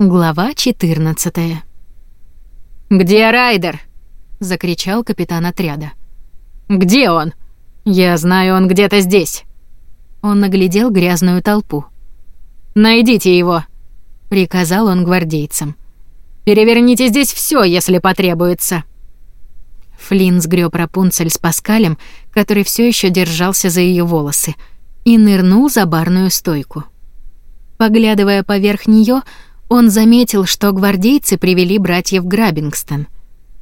Глава 14. «Где Райдер?» — закричал капитан отряда. «Где он? Я знаю, он где-то здесь». Он наглядел грязную толпу. «Найдите его», — приказал он гвардейцам. «Переверните здесь все, если потребуется». Флинн сгреб Рапунцель с Паскалем, который все еще держался за ее волосы, и нырнул за барную стойку. Поглядывая поверх нее, он заметил, что гвардейцы привели братьев Грабингстон.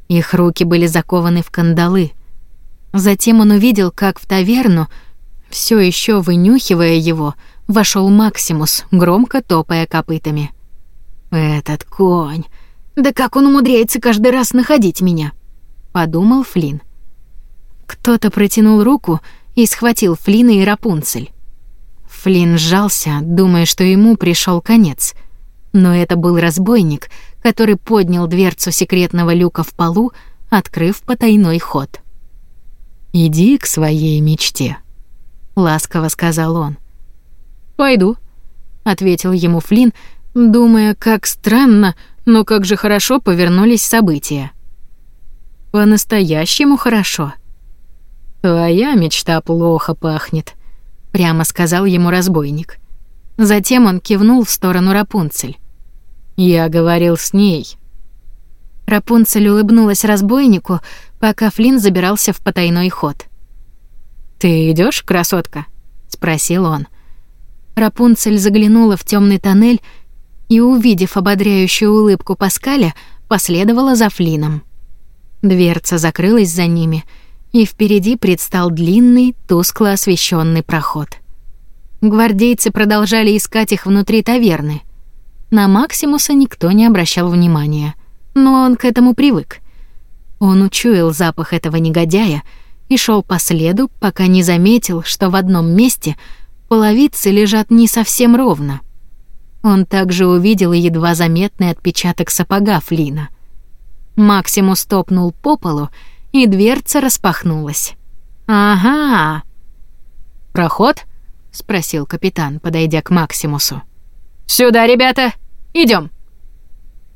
Их руки были закованы в кандалы. Затем он увидел, как в таверну, все еще вынюхивая его, вошел Максимус, громко топая копытами. «Этот конь! Да как он умудряется каждый раз находить меня?» — подумал Флин. Кто-то протянул руку и схватил Флина и Рапунцель. Флин сжался, думая, что ему пришел конец — но это был разбойник, который поднял дверцу секретного люка в полу, открыв потайной ход. «Иди к своей мечте», — ласково сказал он. «Пойду», — ответил ему Флин, думая, как странно, но как же хорошо повернулись события. «По-настоящему хорошо». «Твоя мечта плохо пахнет», — прямо сказал ему разбойник. Затем он кивнул в сторону Рапунцель. Я говорил с ней. Рапунцель улыбнулась разбойнику, пока Флинн забирался в потайной ход. Ты идешь, красотка? спросил он. Рапунцель заглянула в темный тоннель и, увидев ободряющую улыбку Паскаля, последовала за Флином. Дверца закрылась за ними, и впереди предстал длинный, тускло освещенный проход. Гвардейцы продолжали искать их внутри таверны. На Максимуса никто не обращал внимания, но он к этому привык. Он учуял запах этого негодяя и шел по следу, пока не заметил, что в одном месте половицы лежат не совсем ровно. Он также увидел едва заметный отпечаток сапога Флина. Максимус топнул по полу, и дверца распахнулась. «Ага!» «Проход?» — спросил капитан, подойдя к Максимусу. «Сюда, ребята! Идем.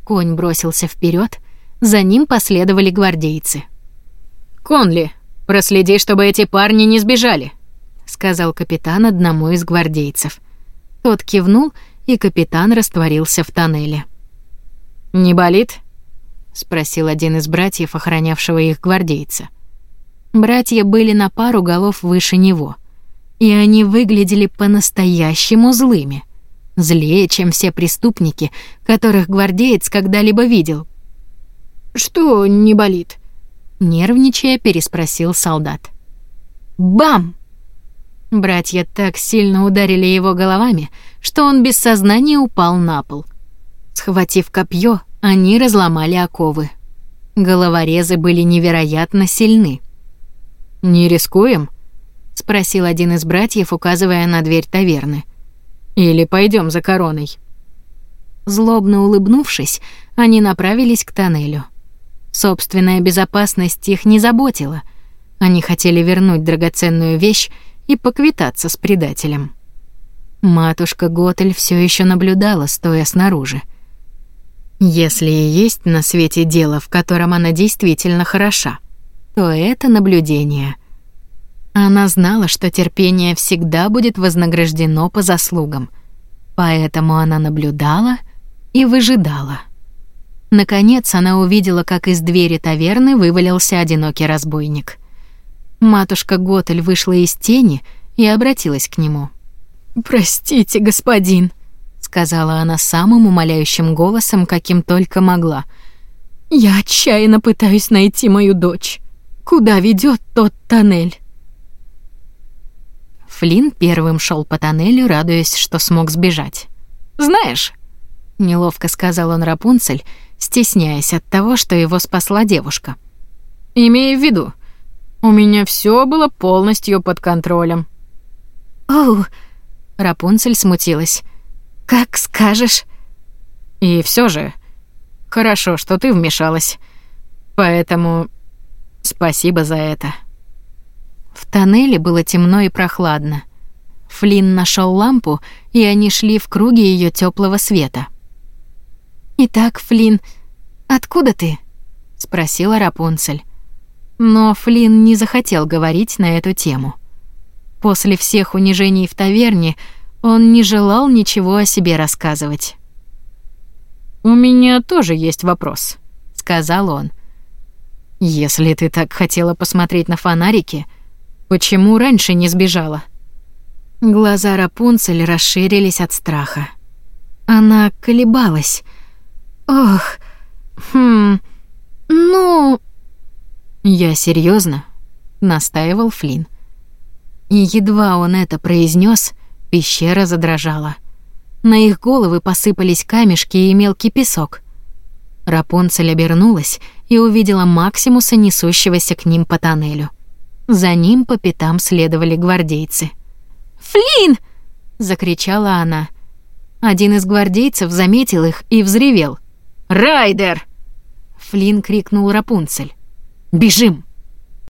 Конь бросился вперед, за ним последовали гвардейцы. «Конли, проследи, чтобы эти парни не сбежали», — сказал капитан одному из гвардейцев. Тот кивнул, и капитан растворился в тоннеле. «Не болит?» — спросил один из братьев, охранявшего их гвардейца. Братья были на пару голов выше него, и они выглядели по-настоящему злыми злее, чем все преступники, которых гвардеец когда-либо видел. «Что не болит?» — нервничая переспросил солдат. «Бам!» Братья так сильно ударили его головами, что он без сознания упал на пол. Схватив копье, они разломали оковы. Головорезы были невероятно сильны. «Не рискуем?» — спросил один из братьев, указывая на дверь таверны. Или пойдем за короной?» Злобно улыбнувшись, они направились к тоннелю. Собственная безопасность их не заботила. Они хотели вернуть драгоценную вещь и поквитаться с предателем. Матушка Готель все еще наблюдала, стоя снаружи. Если и есть на свете дело, в котором она действительно хороша, то это наблюдение. Она знала, что терпение всегда будет вознаграждено по заслугам. Поэтому она наблюдала и выжидала. Наконец она увидела, как из двери таверны вывалился одинокий разбойник. Матушка Готель вышла из тени и обратилась к нему. «Простите, господин», — сказала она самым умоляющим голосом, каким только могла. «Я отчаянно пытаюсь найти мою дочь. Куда ведет тот тоннель?» Флинн первым шел по тоннелю, радуясь, что смог сбежать. «Знаешь», — неловко сказал он Рапунцель, стесняясь от того, что его спасла девушка. «Имея в виду, у меня все было полностью под контролем». «Оу», — Рапунцель смутилась. «Как скажешь». «И все же, хорошо, что ты вмешалась. Поэтому спасибо за это». В тоннеле было темно и прохладно. Флинн нашел лампу, и они шли в круге ее теплого света. «Итак, Флин, откуда ты?» — спросила Рапунцель. Но Флин не захотел говорить на эту тему. После всех унижений в таверне он не желал ничего о себе рассказывать. «У меня тоже есть вопрос», — сказал он. «Если ты так хотела посмотреть на фонарики, почему раньше не сбежала?» Глаза Рапунцель расширились от страха. Она колебалась. «Ох, хм, ну...» «Я серьезно, настаивал Флинн. И едва он это произнес, пещера задрожала. На их головы посыпались камешки и мелкий песок. Рапунцель обернулась и увидела Максимуса, несущегося к ним по тоннелю. За ним по пятам следовали гвардейцы. «Флин!» — закричала она. Один из гвардейцев заметил их и взревел. «Райдер!» Флин крикнул Рапунцель. «Бежим!»